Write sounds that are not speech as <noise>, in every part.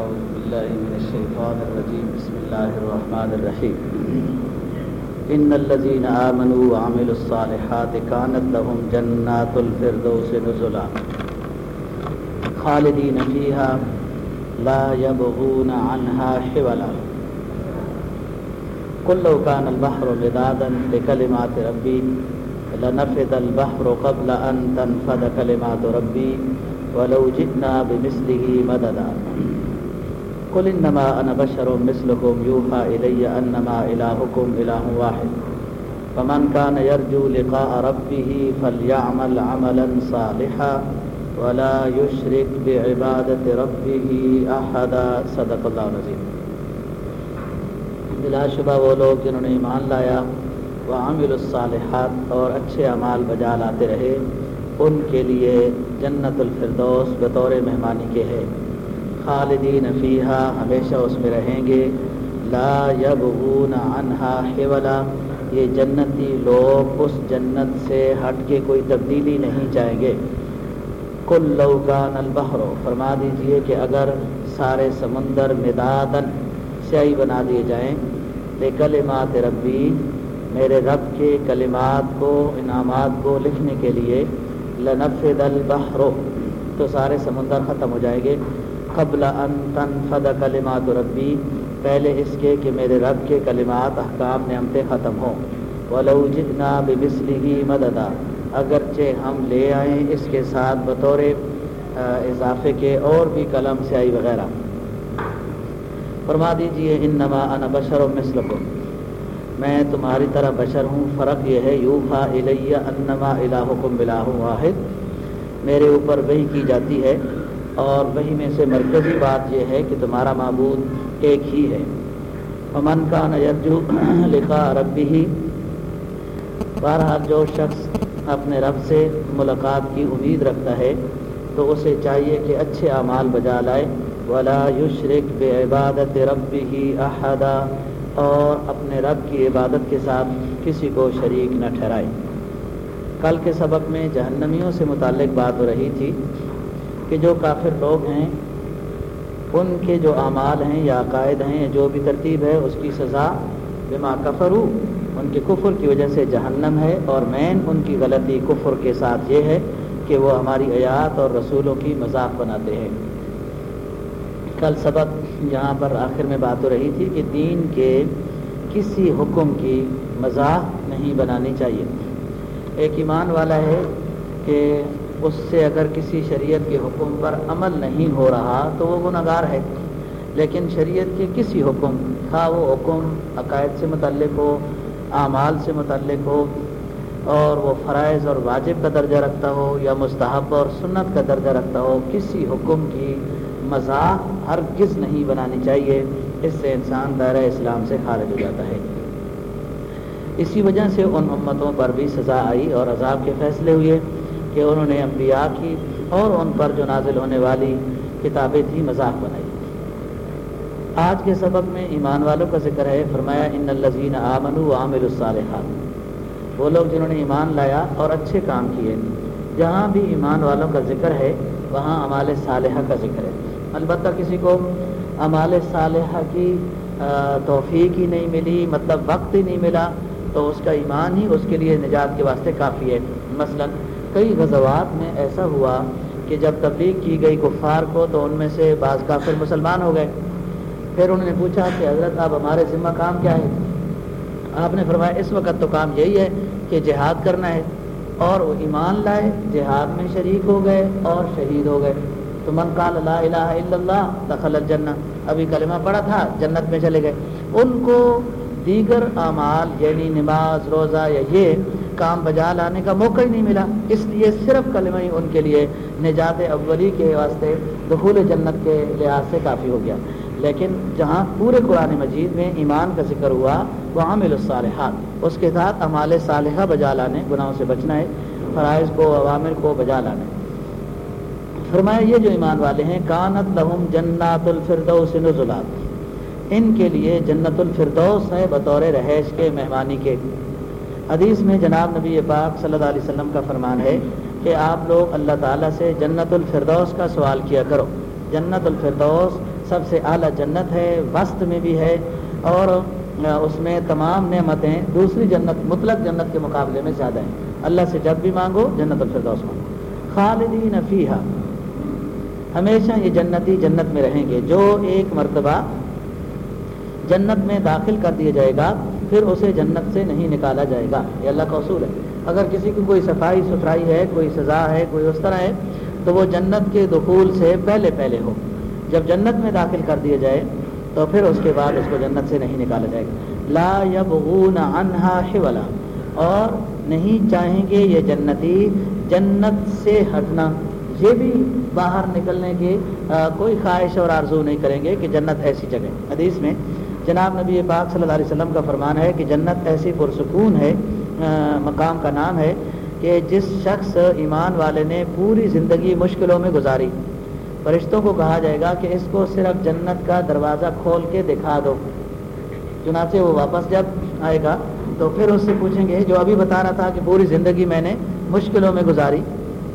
أعوذ بالله من الشيطان الرجيم. بسم الله الرحمن الرحيم. إن الذين آمنوا وعملوا الصالحات كانت لهم جنات الفردوس نزلا خالدين فيها لا يبغون عنها حولا. قل لو كان البحر مدادا لكلمات ربي، لنفد البحر قبل أن تنفد كلمات ربي، ولو جئنا بمثله مددا. قل انما انا بشر مثلكم يوحى الي انما الهكم اله واحد. فمن كان يرجو لقاء ربه فليعمل عملا صالحا ولا يشرك بعبادة ربه احدا. صدق اللہ العظیم. بلا شبہ وہ لوگ جنہوں نے ایمان لایا، وہ عامل الصالحات اور اچھے اعمال بجا لاتے رہے، ان کے لیے جنت الفردوس بطور مہمانی کے ہے خالدین فیحہ ہمیشہ اس میں رہیں گے۔ لا یبغون عنہا حولا، یہ جنتی لوگ اس جنت سے ہٹ کے کوئی تبدیلی نہیں چاہیں گے۔ کل لوکان البحر، فرما دیجیے کہ اگر سارے سمندر مدادن سیاہی بنا دیے جائیں بے کلمات ربی، میرے رب کے کلمات کو، انعامات کو لکھنے کے لیے لنفد البحر، تو سارے سمندر ختم ہو جائیں گے۔ قبل ان تنفد کلمات ربی، پہلے اس کے کہ میرے رب کے کلمات، احکام نعمتیں ختم ہوں۔ ولو جتنا بمثله مددا۔ اگرچہ ہم لے آئیں اس کے ساتھ بطور اضافے کے اور بھی قلم، سیاہی وغیرہ۔ فرما دیجیے، انما انا بشر مثلکم۔ میں تمہاری طرح بشر ہوں، فرق یہ ہے، یوحا الیہ انما الہکم الہ واحد۔ میرے اوپر وہی کی جاتی ہے۔ اور وہی میں سے مرکزی بات یہ ہے کہ تمہارا معبود ایک ہی ہے۔ امن کا نیرجو لکھا ربی ہی بہرحال جو شخص اپنے رب سے ملاقات کی امید رکھتا ہے تو اسے چاہیے کہ اچھے اعمال بجا لائے۔ ولا یشرک بے عبادت ربی ہی احدا، اور اپنے رب کی عبادت کے ساتھ کسی کو شریک نہ ٹھہرائے۔ کل کے سبق میں جہنمیوں سے متعلق بات ہو رہی تھی۔ کہ جو کافر لوگ ہیں، ان کے جو اعمال ہیں یا عقائد ہیں جو بھی ترتیب ہے، اس کی سزا بما کفر ان کے کفر کی وجہ سے جہنم ہے۔ اور مین ان کی غلطی کفر کے ساتھ یہ ہے کہ وہ ہماری آیات اور رسولوں کی مذاق بناتے ہیں۔ کل سبق یہاں پر آخر میں بات ہو رہی تھی کہ دین کے کسی حکم کی مذاق نہیں بنانی چاہیے۔ ایک ایمان والا ہے کہ اس سے اگر کسی شریعت کے حکم پر عمل نہیں ہو رہا تو وہ گناہ گار ہے۔ لیکن شریعت کے کسی حکم تھا وہ حکم عقائد سے متعلق ہو، اعمال سے متعلق ہو، اور وہ فرائض اور واجب کا درجہ رکھتا ہو یا مستحب اور سنت کا درجہ رکھتا ہو، کسی حکم کی مذاق ہرگز نہیں بنانی چاہیے۔ اس سے انسان دائرہ اسلام سے خارج ہو جاتا ہے۔ اسی وجہ سے ان امتوں پر بھی سزا آئی اور عذاب کے فیصلے ہوئے۔ کہ انہوں نے انبیاء کی اور ان پر جو نازل ہونے والی کتابیں تھیں مذاق بنائی۔ آج کے سبق میں ایمان والوں کا ذکر ہے، فرمایا، ان الزین آمن و عامر الصالحات۔ وہ لوگ جنہوں نے ایمان لایا اور اچھے کام کیے۔ جہاں بھی ایمان والوں کا ذکر ہے، وہاں امال صالحہ کا ذکر ہے۔ البتہ کسی کو امال صالحہ کی توفیق ہی نہیں ملی مطلب وقت ہی نہیں ملا، تو اس کا ایمان ہی اس کے لیے نجات کے واسطے کافی ہے۔ مثلا کئی غزوات میں ایسا ہوا کہ جب تبلیغ کی گئی کفار کو تو ان میں سے بعض کافر مسلمان ہو گئے۔ پھر انہوں نے پوچھا کہ حضرت، آپ ہمارے ذمہ کام کیا ہے؟ آپ نے فرمایا، اس وقت تو کام یہی ہے کہ جہاد کرنا ہے۔ اور وہ ایمان لائے، جہاد میں شریک ہو گئے اور شہید ہو گئے۔ تو من قال لا الہ الا اللہ دخل الجنہ۔ ابھی کلمہ پڑا تھا، جنت میں چلے گئے۔ ان کو دیگر اعمال یعنی نماز، روزہ یا یہ کام بجا لانے کا موقع ہی نہیں ملا۔ اس لیے صرف کلمہ ہی ان کے لیے نجات اولی کے واسطے دخول جنت کے لحاظ سے کافی ہو گیا۔ لیکن جہاں پورے قرآن مجید میں ایمان کا ذکر ہوا، وہ عامل الصالحات۔ اس کے ساتھ امال صالحہ بجا لانے، گناہوں سے بچنا ہے، فرائض کو عوامر کو بجا لانے۔ فرمایا، یہ جو ایمان والے ہیں، کانت لہم جنات الفردوس نزلات۔ ان کے لیے جنت الفردوس ہے بطور رہائش کے مہمانی کے۔ حدیث میں جناب نبی پاک صلی اللہ علیہ وسلم کا فرمان ہے کہ آپ لوگ اللہ تعالیٰ سے جنت الفردوس کا سوال کیا کرو۔ جنت الفردوس سب سے اعلیٰ جنت ہے، وسط میں بھی ہے اور اس میں تمام نعمتیں دوسری جنت، مطلق جنت کے مقابلے میں زیادہ ہیں۔ اللہ سے جب بھی مانگو، جنت الفردوس مانگو۔ خالدین فیحہ ہمیشہ یہ جنتی جنت میں رہیں گے۔ جو ایک مرتبہ جنت میں داخل کر دیا جائے گا، پھر اسے جنت سے نہیں نکالا جائے گا۔ یہ اللہ کا اصول ہے۔ اگر کسی کو کوئی صفائی ستھرائی ہے، کوئی سزا ہے، کوئی اس طرح ہے، تو وہ جنت کے دخول سے پہلے پہلے ہو۔ جب جنت میں داخل کر دیا جائے، تو پھر اس کے بعد اس کو جنت سے نہیں نکالا جائے گا۔ لا یبغون عنہا حولا۔ اور نہیں چاہیں گے یہ جنتی جنت سے ہٹنا۔ یہ بھی باہر نکلنے کی کوئی خواہش اور آرزو نہیں کریں گے کہ جنت ایسی جگہ حدیث میں جناب نبی پاک صلی اللہ علیہ وسلم کا فرمان ہے کہ جنت ایسی پرسکون ہے مقام کا نام ہے کہ جس شخص ایمان والے نے پوری زندگی مشکلوں میں گزاری۔ فرشتوں کو کہا جائے گا کہ اس کو صرف جنت کا دروازہ کھول کے دکھا دو۔ چنانچہ وہ واپس جب آئے گا تو پھر اس سے پوچھیں گے، جو ابھی بتا رہا تھا کہ پوری زندگی میں نے مشکلوں میں گزاری،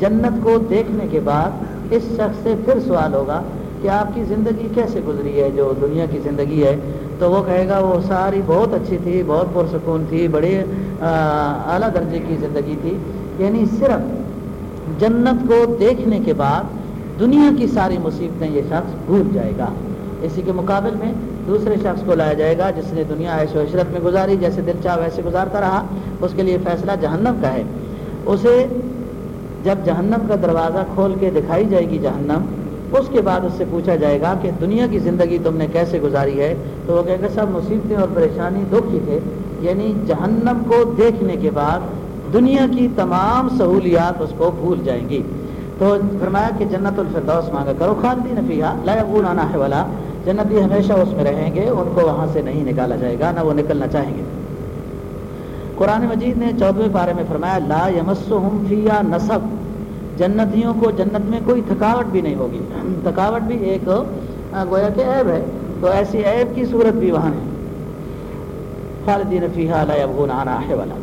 جنت کو دیکھنے کے بعد اس شخص سے پھر سوال ہوگا کہ آپ کی زندگی کیسے گزری ہے، جو دنیا کی زندگی ہے تو وہ کہے گا وہ ساری بہت اچھی تھی، بہت پرسکون تھی بڑی اعلیٰ درجے کی زندگی تھی۔ یعنی صرف جنت کو دیکھنے کے بعد دنیا کی ساری مصیبتیں یہ شخص بھول جائے گا۔ اسی کے مقابل میں دوسرے شخص کو لایا جائے گا جس نے دنیا ایش و عشرت میں گزاری، جیسے دل چاہ ویسے گزارتا رہا۔ اس کے لیے فیصلہ جہنم کا ہے۔ اسے جب جہنم کا دروازہ کھول کے دکھائی جائے گی جہنم اس کے بعد اس سے پوچھا جائے گا کہ دنیا کی زندگی تم نے کیسے گزاری ہے؟ تو وہ کہے گا، سب مصیبتیں اور پریشانی دکھ ہی تھے۔ یعنی جہنم کو دیکھنے کے بعد دنیا کی تمام سہولیات اس کو بھول جائیں گی۔ تو فرمایا کہ جنت الفردوس مانگا کرو خاندی نفیہ لا آنا ہے والا جنتی ہمیشہ اس میں رہیں گے، ان کو وہاں سے نہیں نکالا جائے گا، نہ وہ نکلنا چاہیں گے۔ قرآن مجید نے چودویں پارے میں فرمایا، لا یمس فیا نصب۔ جنتیوں کو جنت میں کوئی تھکاوٹ بھی نہیں ہوگی۔ تھکاوٹ بھی ایک گویا کہ عیب ہے۔ تو ایسی عیب کی صورت بھی وہاں ہے۔ خالدین فیحا آنا ہے والا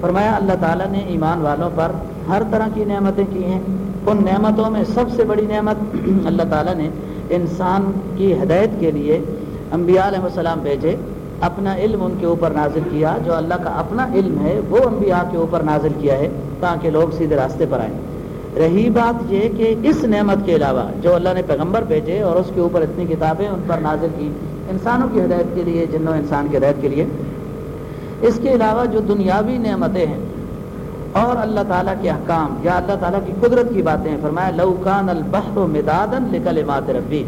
فرمایا، اللہ تعالیٰ نے ایمان والوں پر ہر طرح کی نعمتیں کی ہیں۔ ان نعمتوں میں سب سے بڑی نعمت <clears throat> اللہ تعالیٰ نے انسان کی ہدایت کے لیے انبیاء علیہ السلام بھیجے۔ اپنا علم ان کے اوپر نازل کیا۔ جو اللہ کا اپنا علم ہے، وہ انبیاء کے اوپر نازل کیا ہے تاکہ لوگ سیدھے راستے پر آئیں۔ رہی بات یہ کہ اس نعمت کے علاوہ جو اللہ نے پیغمبر بھیجے اور اس کے اوپر اتنی کتابیں ان پر نازل کی انسانوں کی ہدایت کے لیے، جنوں انسان کی ہدایت کے لیے۔ اس کے علاوہ جو دنیاوی نعمتیں ہیں اور اللہ تعالیٰ کے احکام یا اللہ تعالیٰ کی قدرت کی باتیں، فرمایا لوکان البحر و مدادن لکل مات ربی۔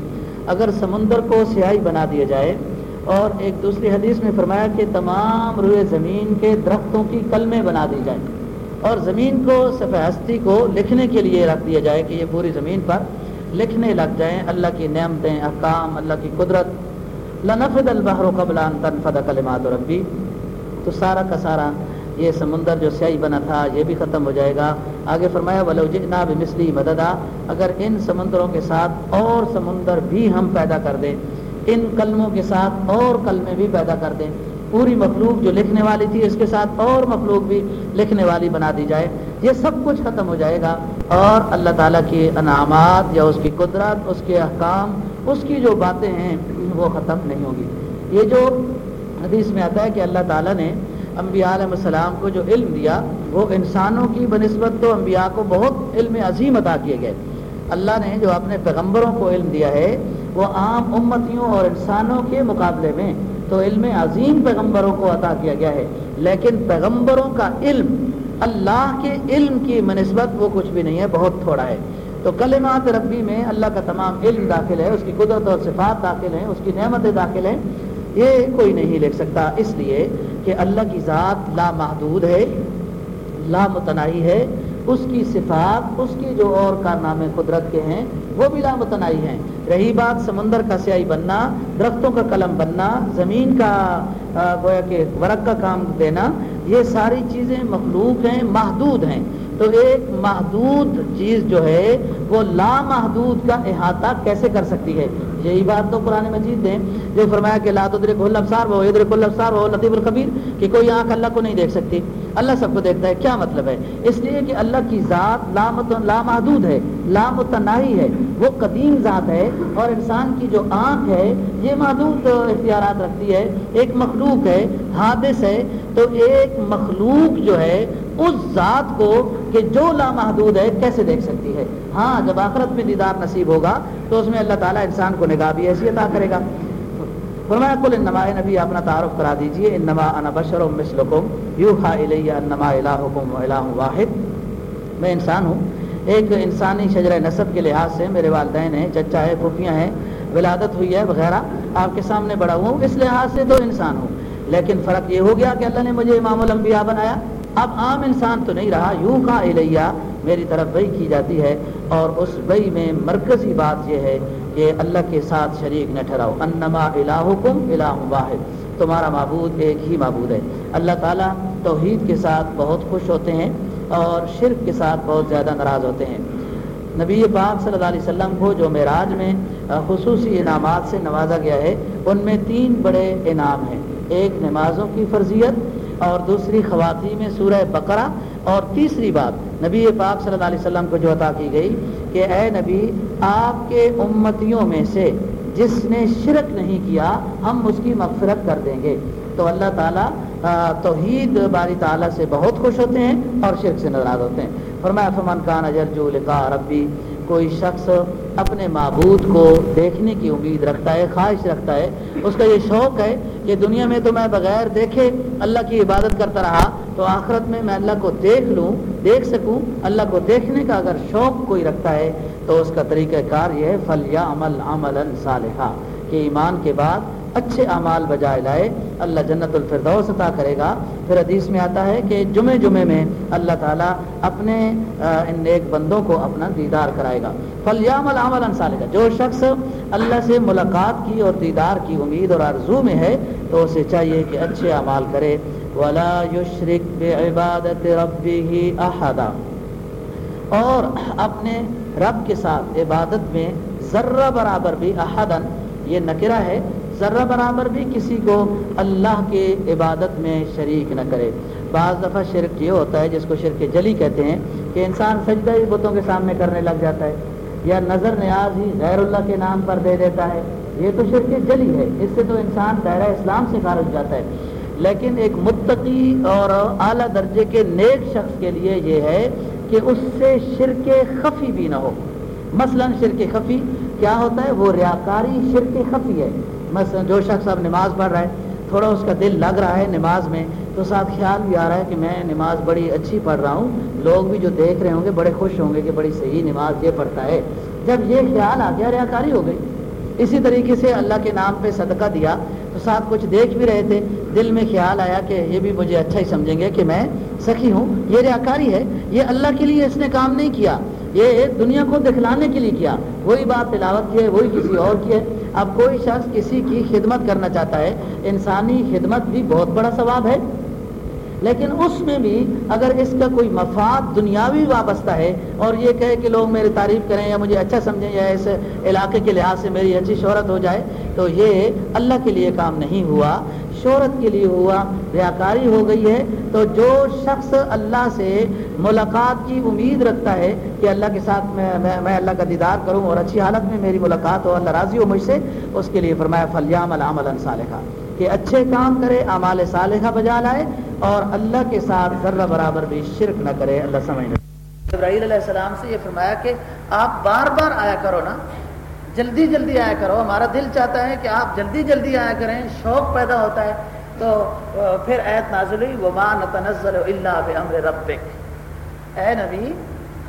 اگر سمندر کو سیاہی بنا دیا جائے اور ایک دوسری حدیث میں فرمایا کہ تمام روئے زمین کے درختوں کی کلمیں بنا دی جائیں۔ اور زمین کو، صفحہ ہستی کو لکھنے کے لیے رکھ دیا جائے کہ یہ پوری زمین پر لکھنے لگ جائیں۔ اللہ کی نعمتیں، احکام، اللہ کی قدرت۔ لنفد البحر قبل ان تنفد کلمات ربی۔ تو سارا کا سارا یہ سمندر جو سیاہی بنا تھا، یہ بھی ختم ہو جائے گا۔ آگے فرمایا، ولو جئنا بمثلی مددا۔ اگر ان سمندروں کے ساتھ اور سمندر بھی ہم پیدا کر دیں، ان کلموں کے ساتھ اور کلمے بھی پیدا کر دیں پوری مخلوق جو لکھنے والی تھی، اس کے ساتھ اور مخلوق بھی لکھنے والی بنا دی جائے۔ یہ سب کچھ ختم ہو جائے گا۔ اور اللہ تعالیٰ کی انعامات یا اس کی قدرت، اس کے احکام، اس کی جو باتیں ہیں، وہ ختم نہیں ہوں گی۔ یہ جو حدیث میں آتا ہے کہ اللہ تعالیٰ نے انبیاء علیہ السلام کو جو علم دیا، وہ انسانوں کی بنسبت تو انبیاء کو بہت علم عظیم عطا کیے گئے۔ اللہ نے جو اپنے پیغمبروں کو علم دیا ہے، وہ عام امتیوں اور انسانوں کے مقابلے میں تو علم عظیم پیغمبروں کو عطا کیا گیا ہے۔ لیکن پیغمبروں کا علم، اللہ کے علم کی منسبت وہ کچھ بھی نہیں ہے، بہت تھوڑا ہے۔ تو کلمات ربی میں اللہ کا تمام علم داخل ہے، اس کی قدرت اور صفات داخل ہیں، اس کی نعمتیں داخل ہیں۔ یہ کوئی نہیں لکھ سکتا۔ اس لیے کہ اللہ کی ذات لا محدود ہے لا متنائی ہے۔ اس کی صفات، اس کی جو اور کارنامے قدرت کے ہیں، وہ بھی لامتنائی ہیں۔ رہی بات سمندر کا سیاہی بننا، درختوں کا قلم بننا، زمین کا گویا کہ ورق کا کام دینا، یہ ساری چیزیں مخلوق ہیں، محدود ہیں۔ تو ایک محدود چیز جو ہے وہ لامحدود کا احاطہ کیسے کر سکتی ہے؟ یہی بات تو قرآن مجید نے جو فرمایا کہ لا تدرک الابصار وہ ادرک الابصار وہ لطیف الخبیر، کہ کوئی آنکھ اللہ کو نہیں دیکھ سکتی۔ اللہ سب کو دیکھتا ہے، کیا مطلب ہے؟ اس لیے کہ اللہ کی ذات لامت لامحدود ہے، لامتناہی ہے۔ وہ قدیم ذات ہے اور انسان کی جو آنکھ ہے، یہ محدود اختیارات رکھتی ہے۔ ایک مخلوق ہے، حادث ہے، تو ایک مخلوق جو ہے، اس ذات کو کہ جو لامحدود ہے، کیسے دیکھ سکتی ہے؟ ہاں جب آخرت میں دیدار نصیب ہوگا تو اس میں اللہ تعالیٰ انسان کو نگاہ بھی ایسی عطا کرے گا۔ فرمایا کل انما نبی اپنا تعارف کرا دیجیے۔ انما انا بشر مثلکم، یوحا الی انما الہکم الہ واحد۔ میں انسان ہوں۔ ایک انسانی شجر نصب کے لحاظ سے میرے والدین ہیں، چچا ہے، پھوپھیاں ہیں، ولادت ہوئی ہے، وغیرہ۔ آپ کے سامنے بڑا ہوں، اس لحاظ سے تو انسان ہوں۔ لیکن فرق یہ ہو گیا کہ اللہ نے مجھے امام الانبیاء بنایا۔ اب عام انسان تو نہیں رہا۔ یوں کا الیہ میری طرف وہی کی جاتی ہے اور اس وہی میں مرکزی بات یہ ہے کہ اللہ کے ساتھ شریک نہ ٹھہراؤ۔ انما الہکم الہ واحد۔ تمہارا معبود ایک ہی معبود ہے۔ اللہ تعالیٰ توحید کے ساتھ بہت خوش ہوتے ہیں اور شرک کے ساتھ بہت زیادہ ناراض ہوتے ہیں۔ نبی پاک صلی اللہ علیہ وسلم کو جو معراج میں خصوصی انعامات سے نوازا گیا ہے، ان میں تین بڑے انعام ہیں۔ ایک نمازوں کی فرضیت اور دوسری خواتین میں سورہ بقرہ اور تیسری بات، نبی پاک صلی اللہ علیہ وسلم کو جو عطا کی گئی کہ اے نبی، آپ کے امتیوں میں سے جس نے شرک نہیں کیا، ہم اس کی مغفرت کر دیں گے۔ تو اللہ تعالیٰ توحید باری تعالیٰ سے بہت خوش ہوتے ہیں اور شرک سے ناراض ہوتے ہیں۔ فرمایا، فمن کان اجر جو لکھا ربی کوئی شخص اپنے معبود کو دیکھنے کی امید رکھتا ہے، خواہش رکھتا ہے، اس کا یہ شوق ہے کہ دنیا میں تو میں بغیر دیکھے اللہ کی عبادت کرتا رہا تو آخرت میں میں اللہ کو دیکھ لوں، دیکھ سکوں۔ اللہ کو دیکھنے کا اگر شوق کوئی رکھتا ہے، تو اس کا طریقہ کار یہ ہے فلیا عمل عمل صالحہ کہ ایمان کے بعد اچھے اعمال بجائے لائے۔ اللہ جنت الفردوس عطا کرے گا۔ پھر حدیث میں آتا ہے کہ جمعے جمعے میں اللہ تعالیٰ اپنے ان نیک بندوں کو اپنا دیدار کرائے گا۔ فلیام العمل انصال کا جو شخص اللہ سے ملاقات کی اور دیدار کی امید اور آرزو میں ہے، تو اسے چاہیے کہ اچھے اعمال کرے۔ ولا یشرک بعبادت ربه احدا۔ اور اپنے رب کے ساتھ عبادت میں ذرہ برابر بھی احدن یہ نکرہ ہے، ذرہ برابر بھی کسی کو اللہ کے عبادت میں شریک نہ کرے۔ بعض دفعہ شرک یہ ہوتا ہے، جس کو شرک جلی کہتے ہیں، کہ انسان سجدہ ہی بتوں کے سامنے کرنے لگ جاتا ہے، یا نظر نیاز ہی غیر اللہ کے نام پر دے دیتا ہے۔ یہ تو شرک جلی ہے، اس سے تو انسان دائرہ اسلام سے خارج جاتا ہے۔ لیکن ایک متقی اور اعلیٰ درجے کے نیک شخص کے لیے یہ ہے کہ اس سے شرک خفی بھی نہ ہو۔ مثلا شرک خفی کیا ہوتا ہے؟ وہ ریاکاری شرک خفی ہے۔ مثلا جو شخص اب نماز پڑھ رہا ہے، تھوڑا اس کا دل لگ رہا ہے نماز میں، تو ساتھ خیال بھی آ رہا ہے کہ میں نماز بڑی اچھی پڑھ رہا ہوں۔ لوگ بھی جو دیکھ رہے ہوں گے، بڑے خوش ہوں گے کہ بڑی صحیح نماز یہ پڑھتا ہے۔ جب یہ خیال آ گیا، ریاکاری ہو گئی۔ اسی طریقے سے اللہ کے نام پہ صدقہ دیا۔ تو ساتھ کچھ دیکھ بھی رہے تھے، دل میں خیال آیا کہ یہ بھی مجھے اچھا ہی سمجھیں گے کہ میں سخی ہوں۔ یہ ریاکاری ہے، یہ اللہ کے لیے اس نے کام نہیں کیا، یہ دنیا کو دکھلانے کے لیے کیا۔ وہی بات تلاوت کی ہے، وہی کسی اور کی ہے۔ اب کوئی شخص کسی کی خدمت کرنا چاہتا ہے، انسانی خدمت بھی بہت بڑا ثواب ہے۔ لیکن اس میں بھی اگر اس کا کوئی مفاد دنیاوی وابستہ ہے اور یہ کہے کہ لوگ میری تعریف کریں یا مجھے اچھا سمجھیں یا اس علاقے کے لحاظ سے میری اچھی شہرت ہو جائے تو یہ اللہ کے لیے کام نہیں ہوا شہرت کے لیے ہوا ریاکاری ہو گئی ہے۔ تو جو شخص اللہ سے ملاقات کی امید رکھتا ہے کہ اللہ کے ساتھ میں میں, میں اللہ کا دیدار کروں اور اچھی حالت میں میری ملاقات ہو اللہ راضی ہو مجھ سے اس کے لیے فرمایا فلیام العمل صالحہ کہ اچھے کام کرے اعمال صالحہ بجا لائے۔ اور اللہ کے ساتھ ذرہ برابر بھی شرک نہ کرے، اللہ سمجھ ابراہیل علیہ السلام سے یہ فرمایا کہ آپ بار بار آیا کرو نا، جلدی جلدی آیا کرو۔ ہمارا دل چاہتا ہے کہ آپ جلدی جلدی آیا کریں، شوق پیدا ہوتا ہے۔ تو پھر ایت نازل ہوئی، وما نتنزل الا بامر ربک اے نبی،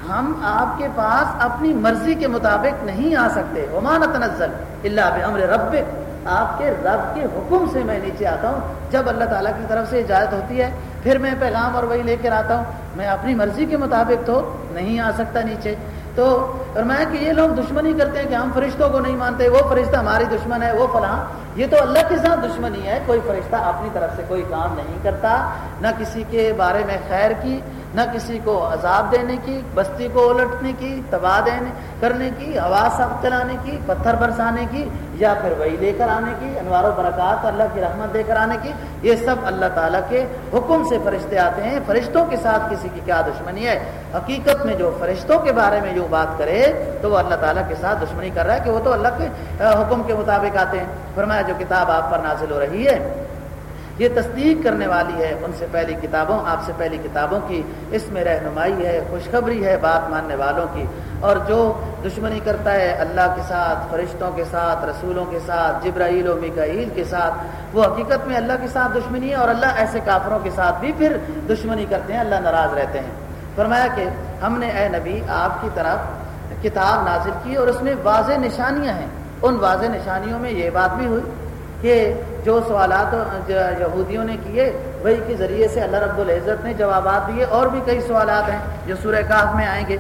ہم آپ کے پاس اپنی مرضی کے مطابق نہیں آ سکتے۔ وما نتنزل الا بامر ربک آپ کے رب کے حکم سے میں نیچے آتا ہوں۔ جب اللہ تعالیٰ کی طرف سے اجازت ہوتی ہے، پھر میں پیغام اور وہی لے کر آتا ہوں۔ میں اپنی مرضی کے مطابق تو نہیں آ سکتا نیچے۔ تو فرمایا کہ یہ لوگ دشمنی کرتے ہیں کہ ہم فرشتوں کو نہیں مانتے، وہ فرشتہ ہماری دشمن ہے، وہ فلاں۔ یہ تو اللہ کے ساتھ دشمنی ہے، کوئی فرشتہ اپنی طرف سے کوئی کام نہیں کرتا، نہ کسی کے بارے میں خیر کی۔ نہ کسی کو عذاب دینے کی، بستی کو الٹنے کی، تباہ دینے، کرنے کی ہوا سخت چلانے کی، پتھر برسانے کی، یا پھر وہی لے کر آنے کی، انوار و برکات اللہ کی رحمت دے کر آنے کی، یہ سب اللہ تعالیٰ کے حکم سے فرشتے آتے ہیں۔ فرشتوں کے ساتھ کسی کی کیا دشمنی ہے؟ حقیقت میں جو فرشتوں کے بارے میں جو بات کرے، تو وہ اللہ تعالیٰ کے ساتھ دشمنی کر رہا ہے کہ وہ تو اللہ کے حکم کے مطابق آتے ہیں۔ فرمایا، جو کتاب آپ پر نازل ہو رہی ہے یہ تصدیق کرنے والی ہے ان سے پہلی کتابوں، آپ سے پہلی کتابوں کی۔ اس میں رہنمائی ہے، خوشخبری ہے بات ماننے والوں کی۔ اور جو دشمنی کرتا ہے اللہ کے ساتھ، فرشتوں کے ساتھ، رسولوں کے ساتھ، جبرائیل و مکعیل کے ساتھ، وہ حقیقت میں اللہ کے ساتھ دشمنی ہے اور اللہ ایسے کافروں کے ساتھ بھی پھر دشمنی کرتے ہیں، اللہ ناراض رہتے ہیں۔ فرمایا کہ ہم نے اے نبی، آپ کی طرف کتاب نازل کی اور اس میں واضح نشانیاں ہیں۔ ان واضح نشانیوں میں یہ بات بھی ہوئی کہ جو سوالات یہودیوں نے کیے، وہی کے ذریعے سے اللہ رب العزت نے جوابات دیے اور بھی کئی سوالات ہیں جو سورہ کاف میں آئیں گے۔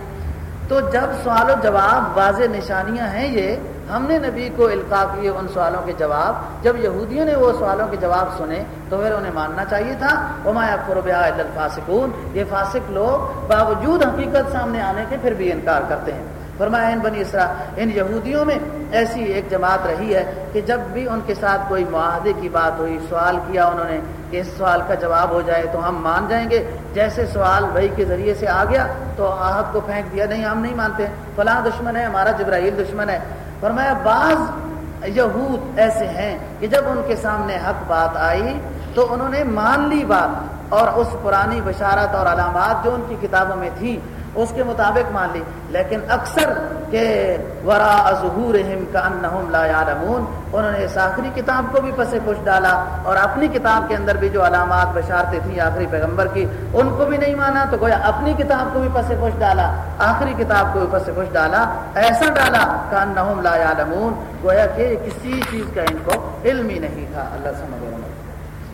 تو جب سوال و جواب واضح نشانیاں ہیں یہ، ہم نے نبی کو القاع کیے ان سوالوں کے جواب۔ جب یہودیوں نے وہ سوالوں کے جواب سنے، تو پھر انہیں ماننا چاہیے تھا۔ عمایہ قربیہ الفاسقون۔ یہ فاسق لوگ باوجود حقیقت سامنے آنے کے پھر بھی انکار کرتے ہیں۔ فرمایا، ان بنی اسرا، ان یہودیوں میں ایسی ایک جماعت رہی ہے کہ جب بھی ان کے ساتھ کوئی معاہدے کی بات ہوئی، سوال کیا انہوں نے کہ اس سوال کا جواب ہو جائے تو ہم مان جائیں گے۔ جیسے سوال بھائی کے ذریعے سے آ گیا تو آہد کو پھینک دیا، نہیں، ہم نہیں مانتے۔ فلاں دشمن ہے، ہمارا جبرائیل دشمن ہے۔ فرمایا، بعض یہود ایسے ہیں کہ جب ان کے سامنے حق بات آئی تو انہوں نے مان لی بات اور اس پرانی بشارت اور علامات جو ان کی کتابوں میں تھی اس کے مطابق مان لی۔ لیکن اکثر کہ ورا ظہورہم کانہم لا یعلمون، انہوں نے اس آخری کتاب کو بھی پس پش ڈالا اور اپنی کتاب کے اندر بھی جو علامات بشارتیں تھیں آخری پیغمبر کی، ان کو بھی نہیں مانا تو گویا اپنی کتاب کو بھی پس پش ڈالا، آخری کتاب کو بھی پس پش ڈالا، ایسا ڈالا کانہم لا یعلمون، گویا کہ کسی چیز کا ان کو علم ہی نہیں تھا۔ اللہ سمجھ